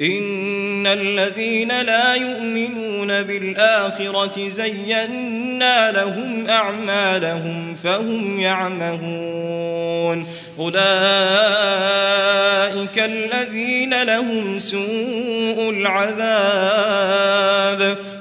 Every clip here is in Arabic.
إن الذين لا يؤمنون بالآخرة زينا لهم أعمالهم فهم يعمهون. أولئك الذين لهم سوء العذاب.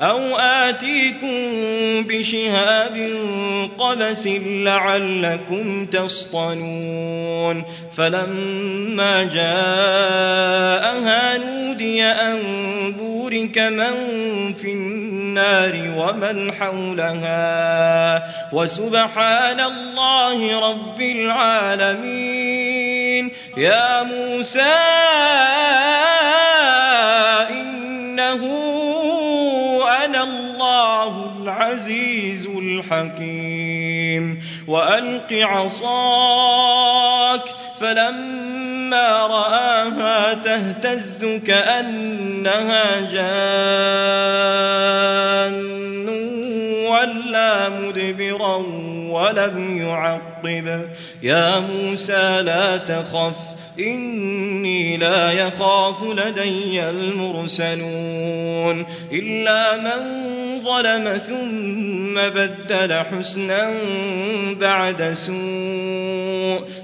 أو آتيكم بشهاب قبس لعلكم تصطنون. فلما جاءها نودي أن بورك من في النار ومن حولها. وسبحان الله رب العالمين. يا موسى العزيز الحكيم. وألق عصاك فلما رآها تهتز كأنها جان. ولا مدبرا ولم يعقب. يا موسى لا تخف. إني لا يخاف لدي المرسلون إلا من ظلم ثم بدل حسنا بعد سوء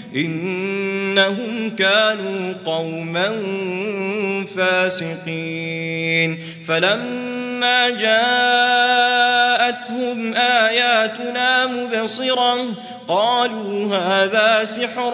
إنهم كانوا قوما فاسقين. فلما جاءتهم آياتنا مبصرة قالوا هذا سحر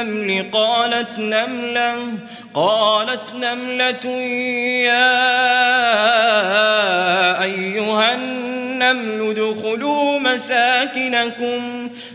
النمل قالت نملة قالت نملة يا أيها النمل ادخلوا مساكنكم.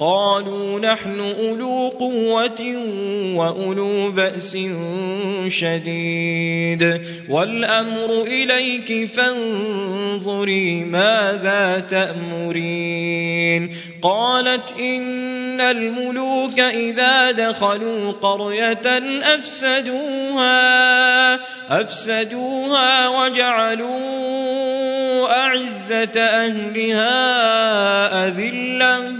قالوا نحن أولو قوة وأولو بأس شديد. والأمر إليك فانظري ماذا تأمرين. قالت إن الملوك إذا دخلوا قرية أفسدوها أفسدوها وجعلوا أعزة أهلها أذلة.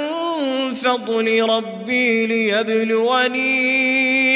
فضل ربي ليبلوني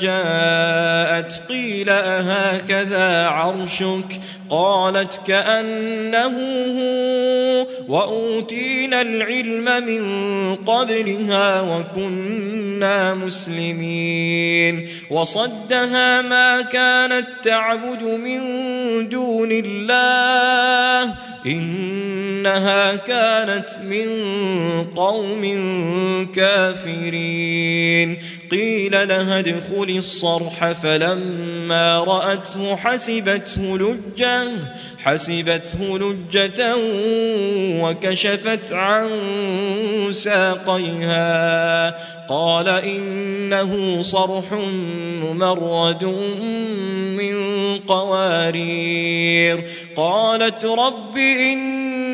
جاءت قيل أهكذا عرشك قالت كأنه هو وأوتينا العلم من قبلها وكنا مسلمين. وصدها ما كانت تعبد من دون الله إنها كانت من قوم كافرين. قيل لها ادخل الصرح فلما رأته حسبته حسبته لجة وكشفت عن ساقيها. قال إنه صرح ممرد من قوارير. قالت رب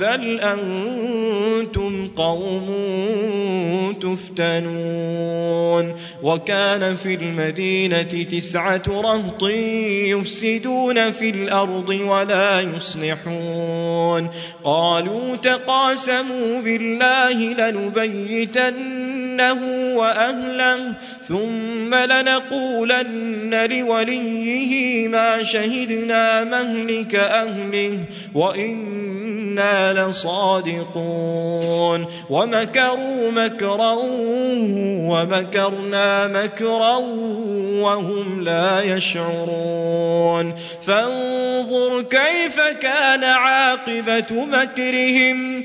بل أنتم قوم تفتنون وكان في المدينة تسعة رهط يفسدون في الأرض ولا يصلحون قالوا تقاسموا بالله لنبيتنه وأهله ثم لنقولن لوليه ما شهدنا مهلك أهله وإنا لصادقون ومكروا مكرا ومكرنا مكرا وهم لا يشعرون فانظر كيف كان عاقبة مكرهم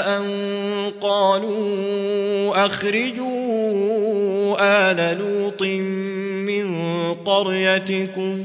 أن قالوا أخرجوا آل لوط من قريتكم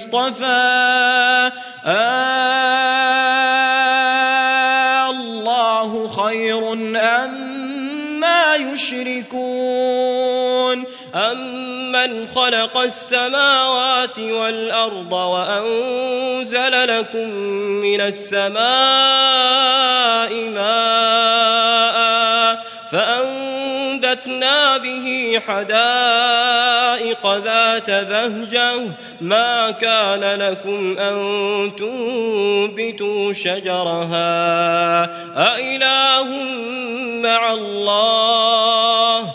اصطفى. آه الله خير أم ما يشركون. أمن خلق السماوات والأرض وأنزل لكم من السماء ماء فأنبتنا به حدائق ذات بهجة ما كان لكم أن تنبتوا شجرها أإله مع الله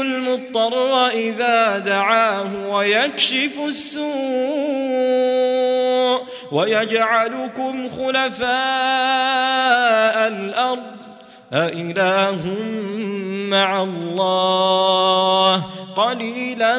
المضطر إذا دعاه ويكشف السوء ويجعلكم خلفاء الأرض. أإله مع الله؟ قليلا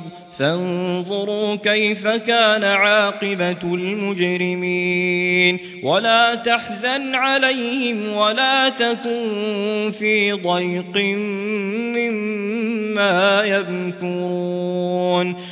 فانظروا كيف كان عاقبة المجرمين. ولا تحزن عليهم ولا تكن في ضيق مما يمكرون.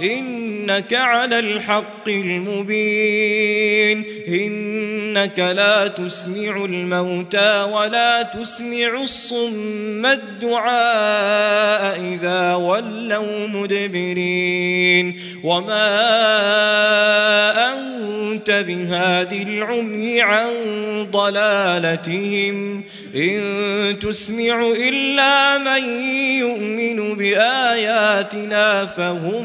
إنك على الحق المبين. إنك لا تسمع الموتى ولا تسمع الصم الدعاء إذا ولوا مدبرين. وما أنت أنت بهاد العمي عن ضلالتهم. إن تسمع إلا من يؤمن بآياتنا فهم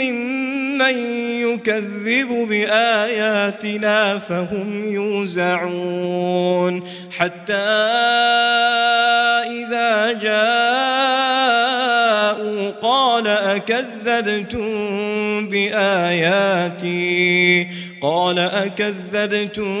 ممن يكذب بآياتنا فهم يوزعون. حتى إذا جاءوا قال أكذبتم بآياتي؟ قال أكذبتم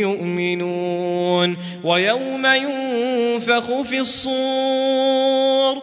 يؤمنون ويوم ينفخ في الصور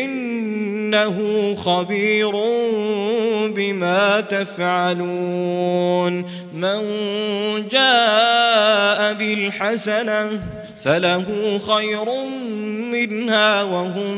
إنه خبير بما تفعلون. من جاء بالحسنة فله خير منها وهم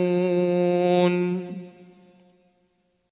يعلمون